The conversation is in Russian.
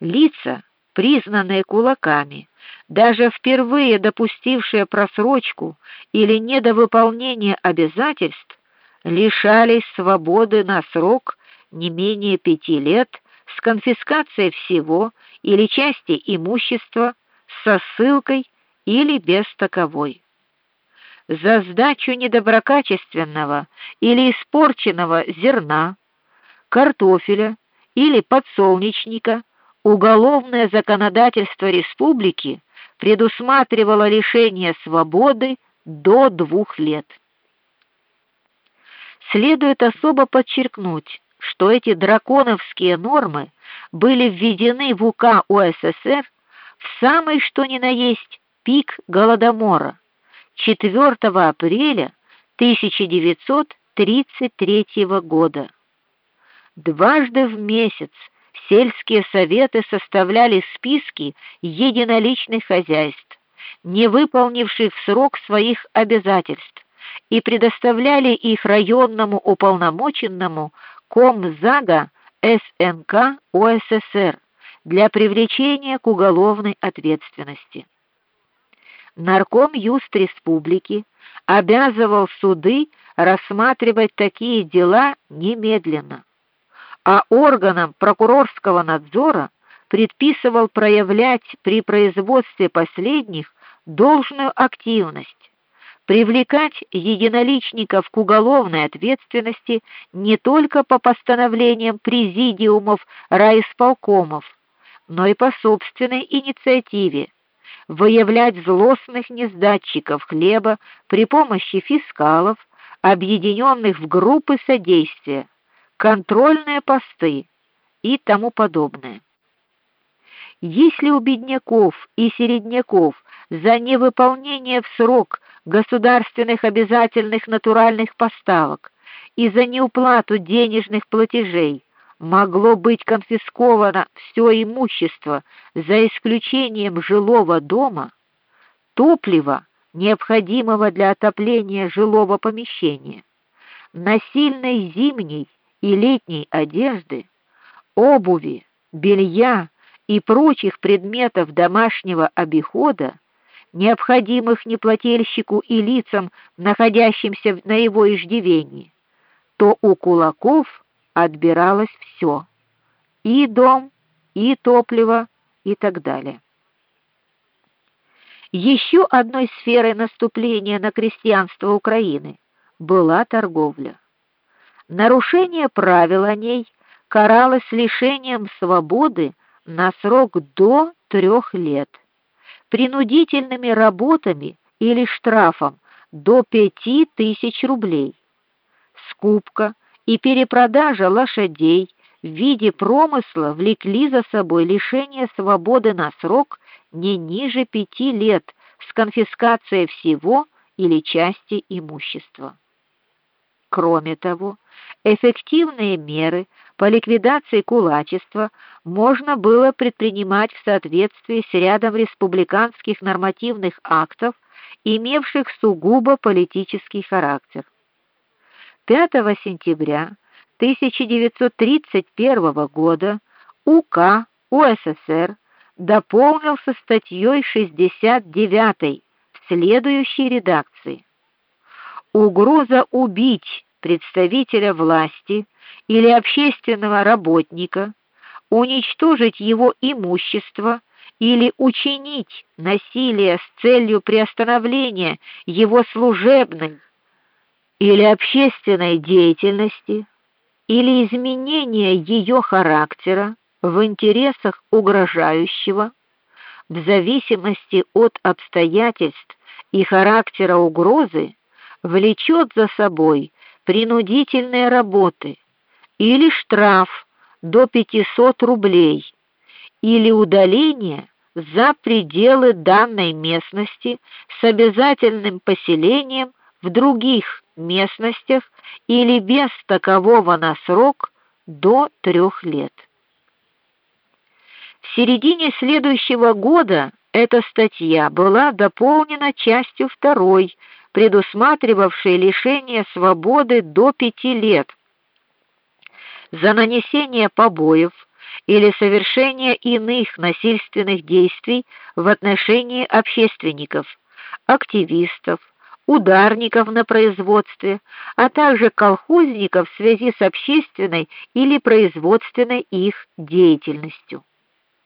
Лица, признанные кулаками, даже впервые допустившие просрочку или недовыполнение обязательств, лишались свободы на срок не менее пяти лет с конфискацией всего или части имущества, со ссылкой или без таковой. За сдачу недоброкачественного или испорченного зерна, картофеля или подсолнечника уголовное законодательство республики предусматривало лишение свободы до двух лет. Следует особо подчеркнуть, что эти драконовские нормы были введены в УК УССР в самый что ни на есть пик голодомора 4 апреля 1933 года. Дважды в месяц сельские советы составляли списки единоличных хозяйств, не выполнивших в срок своих обязательств, и предоставляли их районному уполномоченному Комзага СНК ОССР для привлечения к уголовной ответственности. Нарком Юст Республики обязывал суды рассматривать такие дела немедленно а органам прокурорского надзора предписывал проявлять при производстве последних должную активность, привлекать единоличников к уголовной ответственности не только по постановлениям президиумов райисполкомов, но и по собственной инициативе, выявлять злостных несдатчиков хлеба при помощи фискалов, объединенных в группы содействия контрольные посты и тому подобное. Если у бедняков и середняков за невыполнение в срок государственных обязательных натуральных поставок и за неуплату денежных платежей могло быть конфисковано все имущество за исключением жилого дома, топлива, необходимого для отопления жилого помещения, насильной зимней и летней одежды, обуви, белья и прочих предметов домашнего обихода, необходимых неплательщику и лицам, находящимся на его иждивении, то у кулаков отбиралось все: и дом, и топливо, и так далее. Еще одной сферой наступления на крестьянство Украины была торговля. Нарушение правил о ней каралось лишением свободы на срок до трех лет, принудительными работами или штрафом до пяти тысяч рублей. Скупка и перепродажа лошадей в виде промысла влекли за собой лишение свободы на срок не ниже пяти лет с конфискацией всего или части имущества. Кроме того, эффективные меры по ликвидации кулачества можно было предпринимать в соответствии с рядом республиканских нормативных актов, имевших сугубо политический характер. 5 сентября 1931 года УК УССР дополнился статьей 69 в следующей редакции: угроза убить представителя власти или общественного работника, уничтожить его имущество или учинить насилие с целью приостановления его служебной или общественной деятельности или изменения ее характера в интересах угрожающего в зависимости от обстоятельств и характера угрозы влечет за собой принудительные работы или штраф до 500 рублей или удаление за пределы данной местности с обязательным поселением в других местностях или без такового на срок до трех лет. В середине следующего года эта статья была дополнена частью второй предусматривавшей лишение свободы до пяти лет за нанесение побоев или совершения иных насильственных действий в отношении общественников, активистов, ударников на производстве, а также колхозников в связи с общественной или производственной их деятельностью.